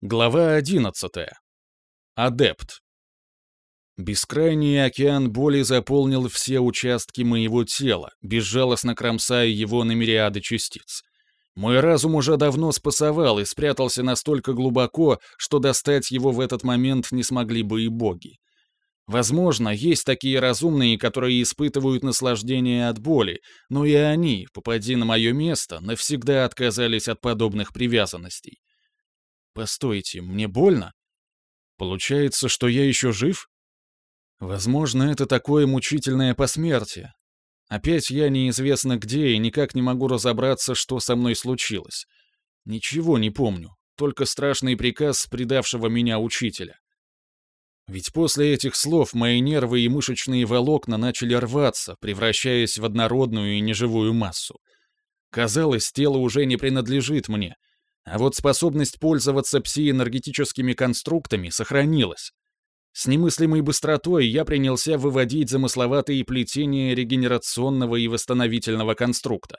Глава 11. Адепт. Бескрайний океан боли заполнил все участки моего тела, безжалостно кромсая его на мириады частиц. Мой разум уже давно спасовал и спрятался настолько глубоко, что достать его в этот момент не смогли бы и боги. Возможно, есть такие разумные, которые испытывают наслаждение от боли, но и они, попади на мое место, навсегда отказались от подобных привязанностей. Постойте, мне больно? Получается, что я еще жив? Возможно, это такое мучительное посмертие. Опять я неизвестно где и никак не могу разобраться, что со мной случилось. Ничего не помню, только страшный приказ предавшего меня учителя. Ведь после этих слов мои нервы и мышечные волокна начали рваться, превращаясь в однородную и неживую массу. Казалось, тело уже не принадлежит мне — а вот способность пользоваться псиэнергетическими конструктами сохранилась. С немыслимой быстротой я принялся выводить замысловатые плетения регенерационного и восстановительного конструкта.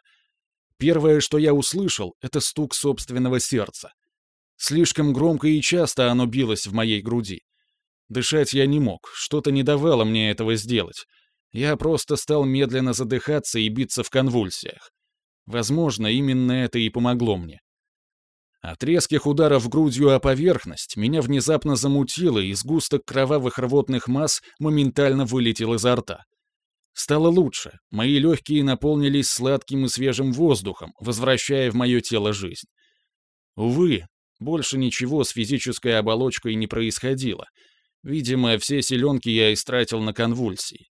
Первое, что я услышал, это стук собственного сердца. Слишком громко и часто оно билось в моей груди. Дышать я не мог, что-то не давало мне этого сделать. Я просто стал медленно задыхаться и биться в конвульсиях. Возможно, именно это и помогло мне. От резких ударов грудью о поверхность меня внезапно замутило, и сгусток кровавых рвотных масс моментально вылетел изо рта. Стало лучше, мои легкие наполнились сладким и свежим воздухом, возвращая в мое тело жизнь. Увы, больше ничего с физической оболочкой не происходило. Видимо, все селенки я истратил на конвульсии.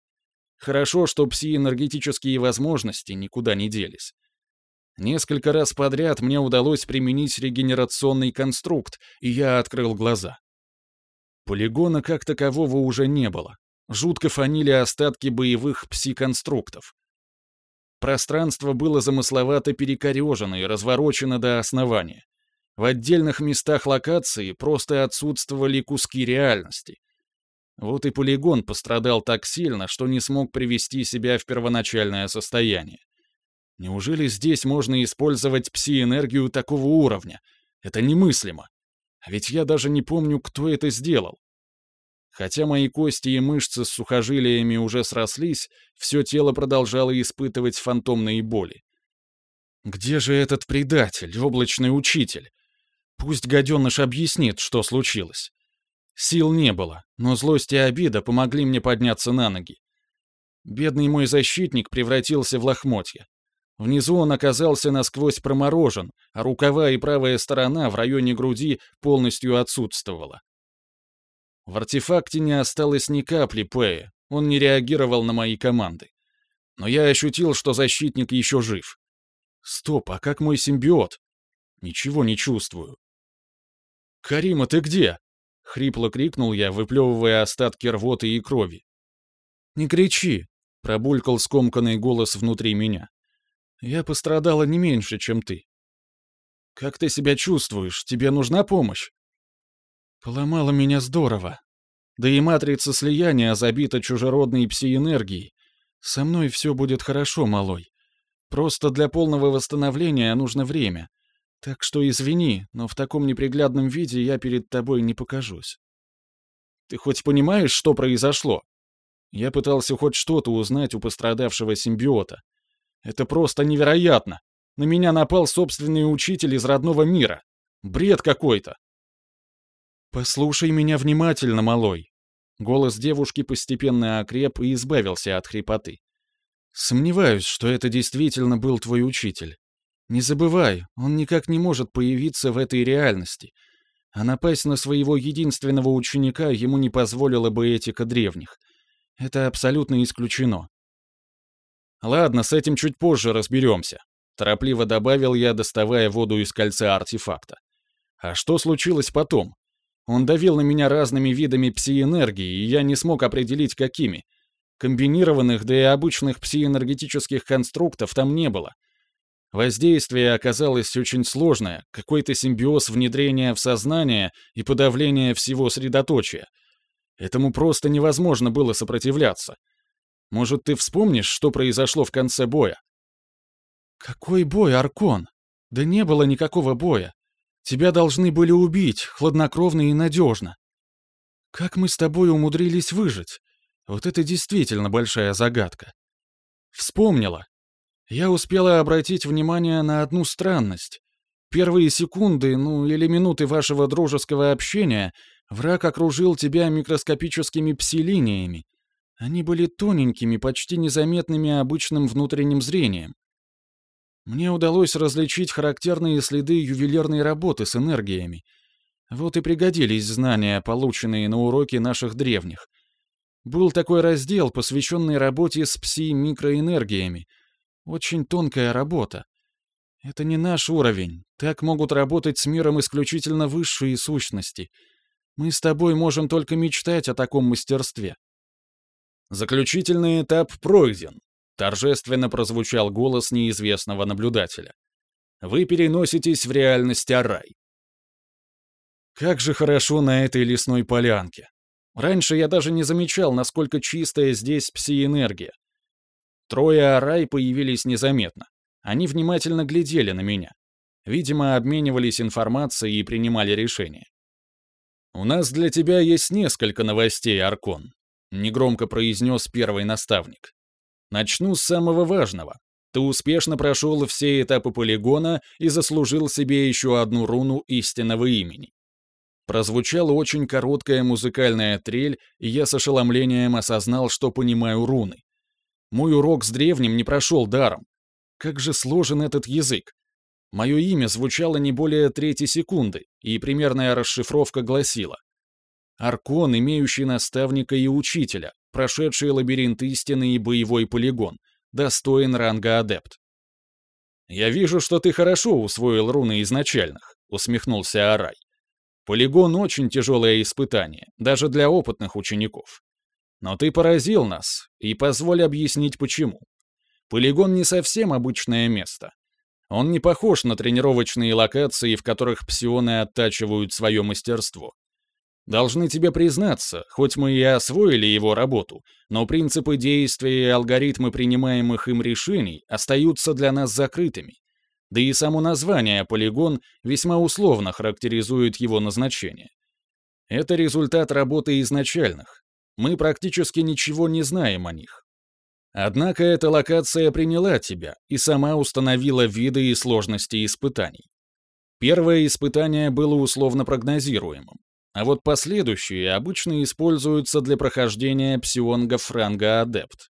Хорошо, что пси-энергетические возможности никуда не делись. Несколько раз подряд мне удалось применить регенерационный конструкт, и я открыл глаза. Полигона как такового уже не было. Жутко фанили остатки боевых пси-конструктов. Пространство было замысловато перекорежено и разворочено до основания. В отдельных местах локации просто отсутствовали куски реальности. Вот и полигон пострадал так сильно, что не смог привести себя в первоначальное состояние. Неужели здесь можно использовать пси-энергию такого уровня? Это немыслимо. А ведь я даже не помню, кто это сделал. Хотя мои кости и мышцы с сухожилиями уже срослись, все тело продолжало испытывать фантомные боли. Где же этот предатель, облачный учитель? Пусть гаденыш объяснит, что случилось. Сил не было, но злость и обида помогли мне подняться на ноги. Бедный мой защитник превратился в лохмотья. Внизу он оказался насквозь проморожен, а рукава и правая сторона в районе груди полностью отсутствовала. В артефакте не осталось ни капли Пэя, он не реагировал на мои команды. Но я ощутил, что защитник еще жив. Стоп, а как мой симбиот? Ничего не чувствую. «Карима, ты где?» — хрипло крикнул я, выплевывая остатки рвоты и крови. «Не кричи!» — пробулькал скомканный голос внутри меня. Я пострадала не меньше, чем ты. Как ты себя чувствуешь? Тебе нужна помощь? Поломала меня здорово. Да и матрица слияния забита чужеродной пси-энергией. Со мной все будет хорошо, малой. Просто для полного восстановления нужно время. Так что извини, но в таком неприглядном виде я перед тобой не покажусь. Ты хоть понимаешь, что произошло? Я пытался хоть что-то узнать у пострадавшего симбиота. Это просто невероятно. На меня напал собственный учитель из родного мира. Бред какой-то. «Послушай меня внимательно, малой». Голос девушки постепенно окреп и избавился от хрипоты. «Сомневаюсь, что это действительно был твой учитель. Не забывай, он никак не может появиться в этой реальности, а напасть на своего единственного ученика ему не позволила бы этика древних. Это абсолютно исключено. «Ладно, с этим чуть позже разберемся», — торопливо добавил я, доставая воду из кольца артефакта. «А что случилось потом? Он давил на меня разными видами пси-энергии, и я не смог определить, какими. Комбинированных, да и обычных пси-энергетических конструктов там не было. Воздействие оказалось очень сложное, какой-то симбиоз внедрения в сознание и подавления всего средоточия. Этому просто невозможно было сопротивляться. Может, ты вспомнишь, что произошло в конце боя?» «Какой бой, Аркон? Да не было никакого боя. Тебя должны были убить, хладнокровно и надежно. Как мы с тобой умудрились выжить? Вот это действительно большая загадка. Вспомнила. Я успела обратить внимание на одну странность. Первые секунды, ну или минуты вашего дружеского общения враг окружил тебя микроскопическими пси-линиями. Они были тоненькими, почти незаметными обычным внутренним зрением. Мне удалось различить характерные следы ювелирной работы с энергиями. Вот и пригодились знания, полученные на уроке наших древних. Был такой раздел, посвященный работе с пси-микроэнергиями. Очень тонкая работа. Это не наш уровень. Так могут работать с миром исключительно высшие сущности. Мы с тобой можем только мечтать о таком мастерстве. Заключительный этап пройден. Торжественно прозвучал голос неизвестного наблюдателя. Вы переноситесь в реальность Арай. Как же хорошо на этой лесной полянке. Раньше я даже не замечал, насколько чистая здесь пси-энергия. Трое Арай появились незаметно. Они внимательно глядели на меня. Видимо, обменивались информацией и принимали решения. «У нас для тебя есть несколько новостей, Аркон», — негромко произнес первый наставник. Начну с самого важного. Ты успешно прошел все этапы полигона и заслужил себе еще одну руну истинного имени. Прозвучала очень короткая музыкальная трель, и я с ошеломлением осознал, что понимаю руны. Мой урок с древним не прошел даром. Как же сложен этот язык. Мое имя звучало не более трети секунды, и примерная расшифровка гласила «Аркон, имеющий наставника и учителя, прошедший лабиринт истины и боевой полигон, достоин ранга адепт. «Я вижу, что ты хорошо усвоил руны изначальных», — усмехнулся Арай. «Полигон — очень тяжелое испытание, даже для опытных учеников. Но ты поразил нас, и позволь объяснить почему. Полигон не совсем обычное место. Он не похож на тренировочные локации, в которых псионы оттачивают свое мастерство. Должны тебе признаться, хоть мы и освоили его работу, но принципы действия и алгоритмы принимаемых им решений остаются для нас закрытыми. Да и само название «полигон» весьма условно характеризует его назначение. Это результат работы изначальных. Мы практически ничего не знаем о них. Однако эта локация приняла тебя и сама установила виды и сложности испытаний. Первое испытание было условно прогнозируемым. А вот последующие обычно используются для прохождения псионга франга адепт.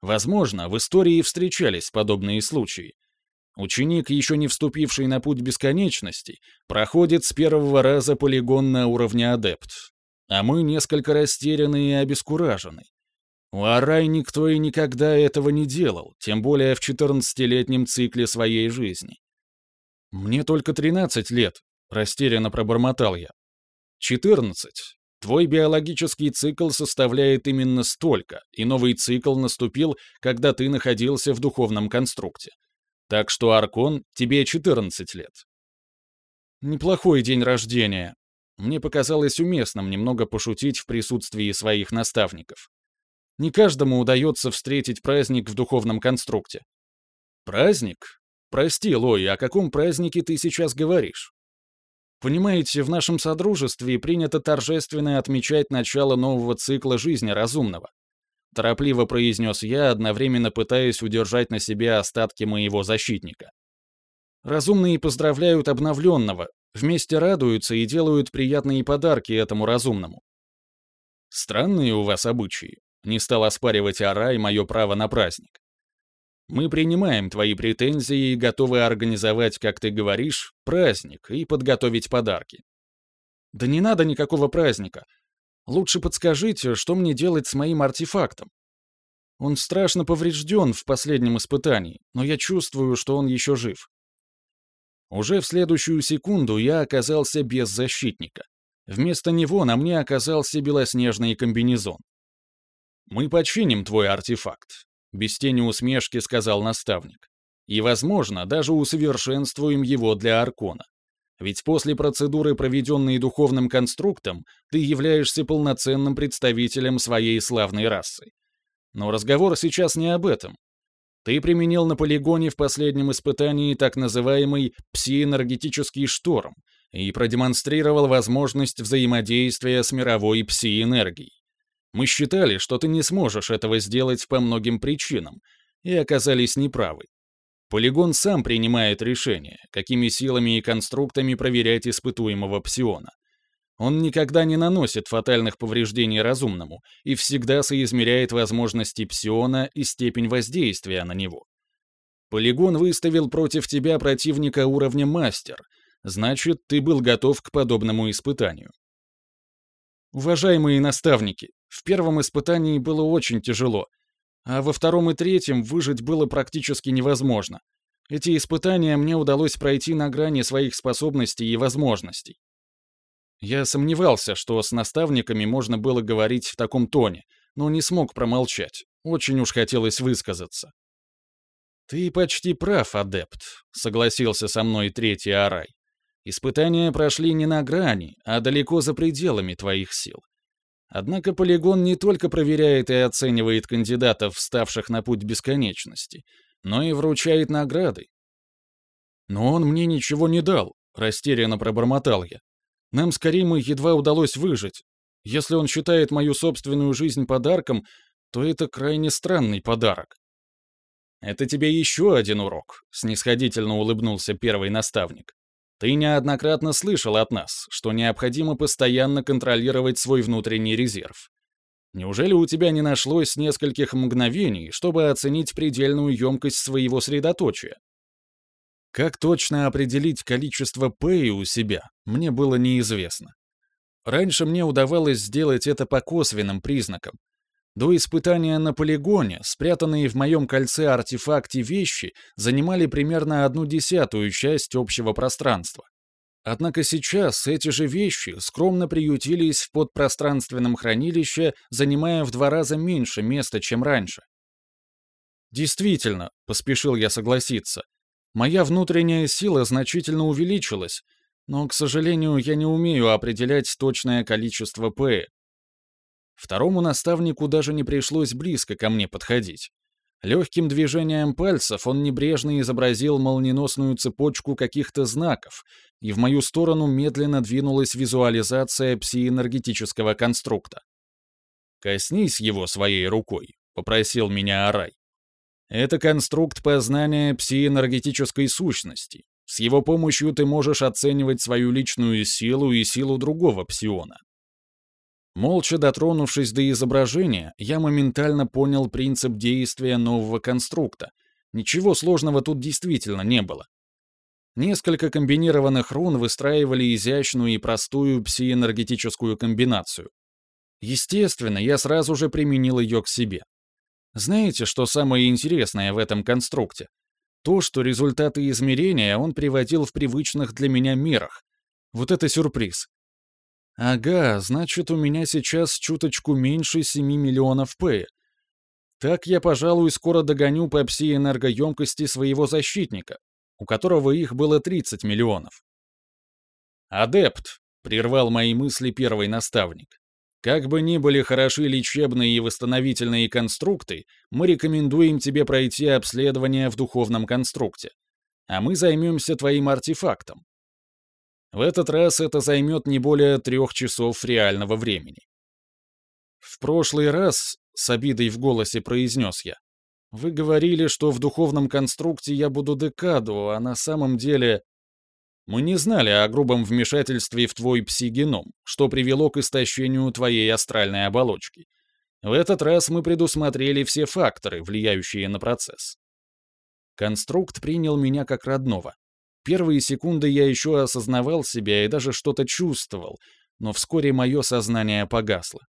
Возможно, в истории встречались подобные случаи. Ученик, еще не вступивший на путь бесконечности, проходит с первого раза полигон на уровне адепт. А мы несколько растеряны и обескуражены. У Арай никто и никогда этого не делал, тем более в 14-летнем цикле своей жизни. «Мне только 13 лет», — растерянно пробормотал я. 14. Твой биологический цикл составляет именно столько, и новый цикл наступил, когда ты находился в духовном конструкте. Так что, Аркон, тебе 14 лет. Неплохой день рождения. Мне показалось уместным немного пошутить в присутствии своих наставников. Не каждому удается встретить праздник в духовном конструкте. Праздник? Прости, Лой, о каком празднике ты сейчас говоришь? Понимаете, в нашем содружестве принято торжественно отмечать начало нового цикла жизни разумного. Торопливо произнес я, одновременно пытаясь удержать на себе остатки моего защитника. Разумные поздравляют обновленного, вместе радуются и делают приятные подарки этому разумному. Странные у вас обычаи. Не стал оспаривать Арай мое право на праздник. Мы принимаем твои претензии и готовы организовать, как ты говоришь, праздник и подготовить подарки. Да не надо никакого праздника. Лучше подскажите, что мне делать с моим артефактом. Он страшно поврежден в последнем испытании, но я чувствую, что он еще жив. Уже в следующую секунду я оказался без защитника. Вместо него на мне оказался белоснежный комбинезон. Мы починим твой артефакт, без тени усмешки сказал наставник. И, возможно, даже усовершенствуем его для Аркона. Ведь после процедуры, проведенной духовным конструктом, ты являешься полноценным представителем своей славной расы. Но разговор сейчас не об этом. Ты применил на полигоне в последнем испытании так называемый псиэнергетический шторм, и продемонстрировал возможность взаимодействия с мировой пси-энергией. Мы считали, что ты не сможешь этого сделать по многим причинам, и оказались неправы. Полигон сам принимает решение, какими силами и конструктами проверять испытуемого псиона. Он никогда не наносит фатальных повреждений разумному и всегда соизмеряет возможности псиона и степень воздействия на него. Полигон выставил против тебя противника уровня мастер, значит, ты был готов к подобному испытанию. Уважаемые наставники, в первом испытании было очень тяжело, а во втором и третьем выжить было практически невозможно. Эти испытания мне удалось пройти на грани своих способностей и возможностей. Я сомневался, что с наставниками можно было говорить в таком тоне, но не смог промолчать. Очень уж хотелось высказаться. «Ты почти прав, адепт», — согласился со мной третий Арай. «Испытания прошли не на грани, а далеко за пределами твоих сил. Однако полигон не только проверяет и оценивает кандидатов, вставших на путь бесконечности, но и вручает награды. «Но он мне ничего не дал», — растерянно пробормотал я. «Нам с Каримой едва удалось выжить. Если он считает мою собственную жизнь подарком, то это крайне странный подарок». «Это тебе еще один урок», — снисходительно улыбнулся первый наставник. «Ты неоднократно слышал от нас, что необходимо постоянно контролировать свой внутренний резерв. Неужели у тебя не нашлось нескольких мгновений, чтобы оценить предельную емкость своего средоточия? Как точно определить количество Пэй у себя, мне было неизвестно. Раньше мне удавалось сделать это по косвенным признакам, до испытания на полигоне спрятанные в моем кольце артефакты вещи занимали примерно одну десятую часть общего пространства. Однако сейчас эти же вещи скромно приютились в подпространственном хранилище, занимая в два раза меньше места, чем раньше. Действительно, поспешил я согласиться, моя внутренняя сила значительно увеличилась, но, к сожалению, я не умею определять точное количество П, Второму наставнику даже не пришлось близко ко мне подходить. Легким движением пальцев он небрежно изобразил молниеносную цепочку каких-то знаков, и в мою сторону медленно двинулась визуализация псиэнергетического конструкта. «Коснись его своей рукой», — попросил меня Арай. «Это конструкт познания псиэнергетической сущности. С его помощью ты можешь оценивать свою личную силу и силу другого псиона. Молча дотронувшись до изображения, я моментально понял принцип действия нового конструкта. Ничего сложного тут действительно не было. Несколько комбинированных рун выстраивали изящную и простую псиэнергетическую комбинацию. Естественно, я сразу же применил ее к себе. Знаете, что самое интересное в этом конструкте? То, что результаты измерения он приводил в привычных для меня мерах. Вот это сюрприз. Ага, значит, у меня сейчас чуточку меньше 7 миллионов П. Так я, пожалуй, скоро догоню по пси-энергоемкости своего защитника, у которого их было 30 миллионов. «Адепт», — прервал мои мысли первый наставник. «Как бы ни были хороши лечебные и восстановительные конструкты, мы рекомендуем тебе пройти обследование в духовном конструкте. А мы займемся твоим артефактом. В этот раз это займет не более трех часов реального времени. В прошлый раз, с обидой в голосе произнес я, вы говорили, что в духовном конструкте я буду декаду, а на самом деле... Мы не знали о грубом вмешательстве в твой псигеном, что привело к истощению твоей астральной оболочки. В этот раз мы предусмотрели все факторы, влияющие на процесс. Конструкт принял меня как родного, Первые секунды я еще осознавал себя и даже что-то чувствовал, но вскоре мое сознание погасло.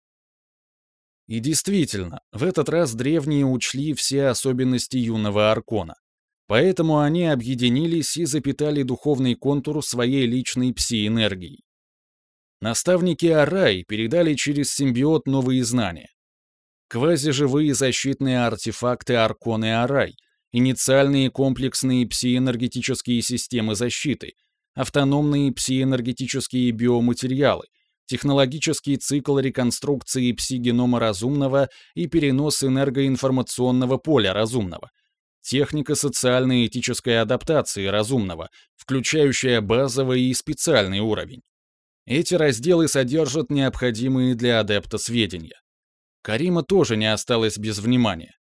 И действительно, в этот раз древние учли все особенности юного Аркона. Поэтому они объединились и запитали духовный контур своей личной пси-энергией. Наставники Арай передали через симбиот новые знания. Квазиживые защитные артефакты Арконы Арай — инициальные комплексные псиэнергетические системы защиты, автономные псиэнергетические биоматериалы, технологический цикл реконструкции псигенома разумного и перенос энергоинформационного поля разумного, техника социальной и этической адаптации разумного, включающая базовый и специальный уровень. Эти разделы содержат необходимые для адепта сведения. Карима тоже не осталась без внимания.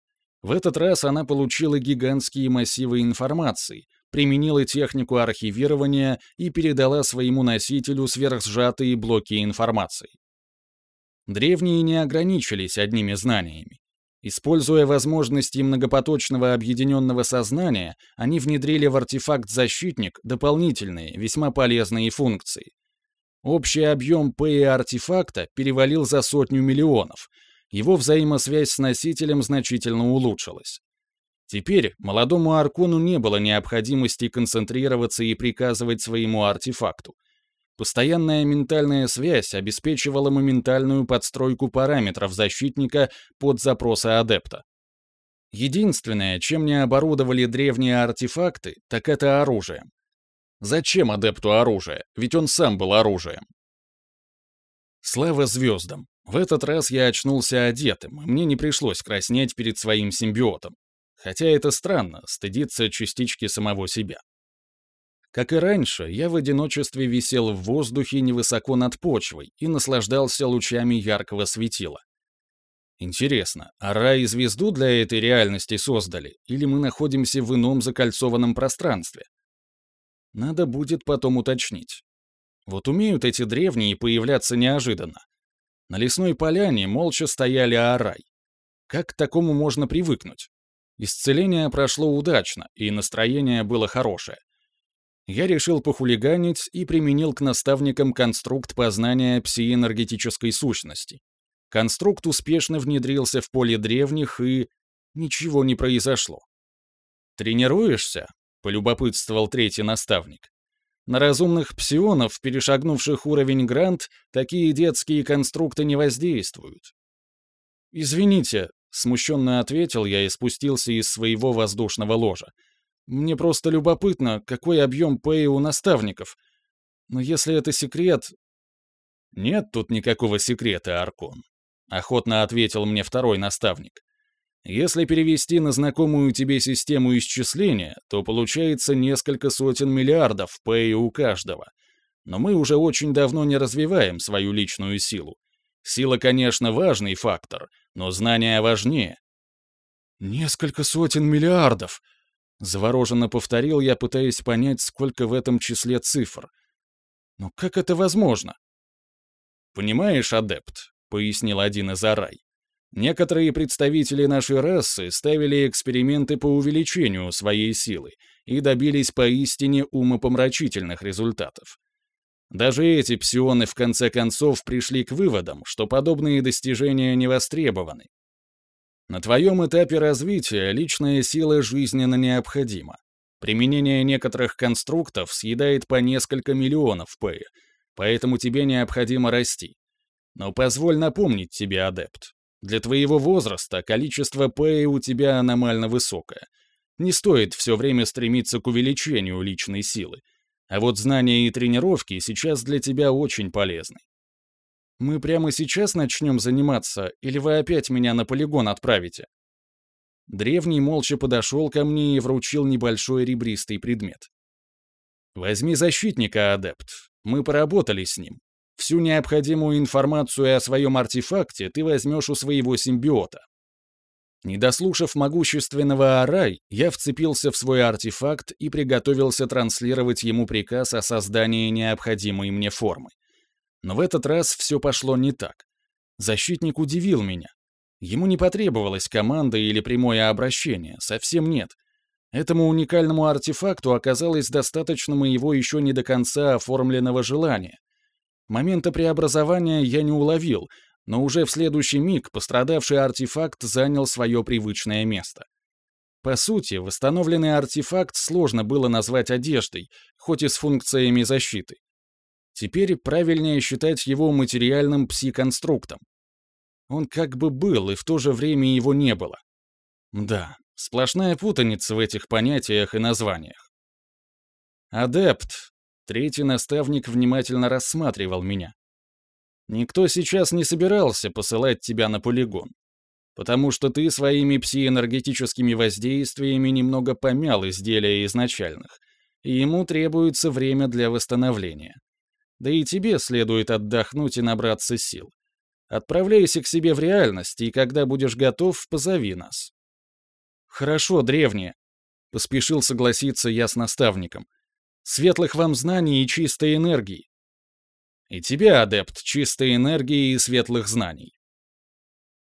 В этот раз она получила гигантские массивы информации, применила технику архивирования и передала своему носителю сверхсжатые блоки информации. Древние не ограничились одними знаниями. Используя возможности многопоточного объединенного сознания, они внедрили в артефакт-защитник дополнительные, весьма полезные функции. Общий объем П артефакта перевалил за сотню миллионов, его взаимосвязь с носителем значительно улучшилась. Теперь молодому Аркону не было необходимости концентрироваться и приказывать своему артефакту. Постоянная ментальная связь обеспечивала моментальную подстройку параметров защитника под запросы адепта. Единственное, чем не оборудовали древние артефакты, так это оружием. Зачем адепту оружие? Ведь он сам был оружием. Слава звездам! В этот раз я очнулся одетым, и мне не пришлось краснеть перед своим симбиотом. Хотя это странно, стыдиться частички самого себя. Как и раньше, я в одиночестве висел в воздухе невысоко над почвой и наслаждался лучами яркого светила. Интересно, а рай и звезду для этой реальности создали, или мы находимся в ином закольцованном пространстве? Надо будет потом уточнить. Вот умеют эти древние появляться неожиданно. На лесной поляне молча стояли арай. Как к такому можно привыкнуть? Исцеление прошло удачно, и настроение было хорошее. Я решил похулиганить и применил к наставникам конструкт познания псиэнергетической сущности. Конструкт успешно внедрился в поле древних, и... ничего не произошло. «Тренируешься?» — полюбопытствовал третий наставник. На разумных псионов, перешагнувших уровень Грант, такие детские конструкты не воздействуют. «Извините», — смущенно ответил я и спустился из своего воздушного ложа. «Мне просто любопытно, какой объем пэя у наставников. Но если это секрет...» «Нет тут никакого секрета, Аркон», — охотно ответил мне второй наставник. Если перевести на знакомую тебе систему исчисления, то получается несколько сотен миллиардов пэй у каждого. Но мы уже очень давно не развиваем свою личную силу. Сила, конечно, важный фактор, но знания важнее. «Несколько сотен миллиардов!» — завороженно повторил я, пытаясь понять, сколько в этом числе цифр. «Но как это возможно?» «Понимаешь, адепт», — пояснил один из Арай, Некоторые представители нашей расы ставили эксперименты по увеличению своей силы и добились поистине умопомрачительных результатов. Даже эти псионы в конце концов пришли к выводам, что подобные достижения не востребованы. На твоем этапе развития личная сила жизненно необходима. Применение некоторых конструктов съедает по несколько миллионов П, поэтому тебе необходимо расти. Но позволь напомнить тебе, адепт, для твоего возраста количество П у тебя аномально высокое. Не стоит все время стремиться к увеличению личной силы. А вот знания и тренировки сейчас для тебя очень полезны. Мы прямо сейчас начнем заниматься, или вы опять меня на полигон отправите?» Древний молча подошел ко мне и вручил небольшой ребристый предмет. «Возьми защитника, адепт. Мы поработали с ним. Всю необходимую информацию о своем артефакте ты возьмешь у своего симбиота. Не дослушав могущественного Арай, я вцепился в свой артефакт и приготовился транслировать ему приказ о создании необходимой мне формы. Но в этот раз все пошло не так. Защитник удивил меня. Ему не потребовалась команда или прямое обращение, совсем нет. Этому уникальному артефакту оказалось достаточно моего еще не до конца оформленного желания. Момента преобразования я не уловил, но уже в следующий миг пострадавший артефакт занял свое привычное место. По сути, восстановленный артефакт сложно было назвать одеждой, хоть и с функциями защиты. Теперь правильнее считать его материальным пси-конструктом. Он как бы был, и в то же время его не было. Да, сплошная путаница в этих понятиях и названиях. Адепт, Третий наставник внимательно рассматривал меня. «Никто сейчас не собирался посылать тебя на полигон. потому что ты своими псиэнергетическими воздействиями немного помял изделия изначальных, и ему требуется время для восстановления. Да и тебе следует отдохнуть и набраться сил. Отправляйся к себе в реальность, и когда будешь готов, позови нас. Хорошо, древние. Поспешил согласиться я с наставником. Светлых вам знаний и чистой энергии. И тебе, адепт, чистой энергии и светлых знаний.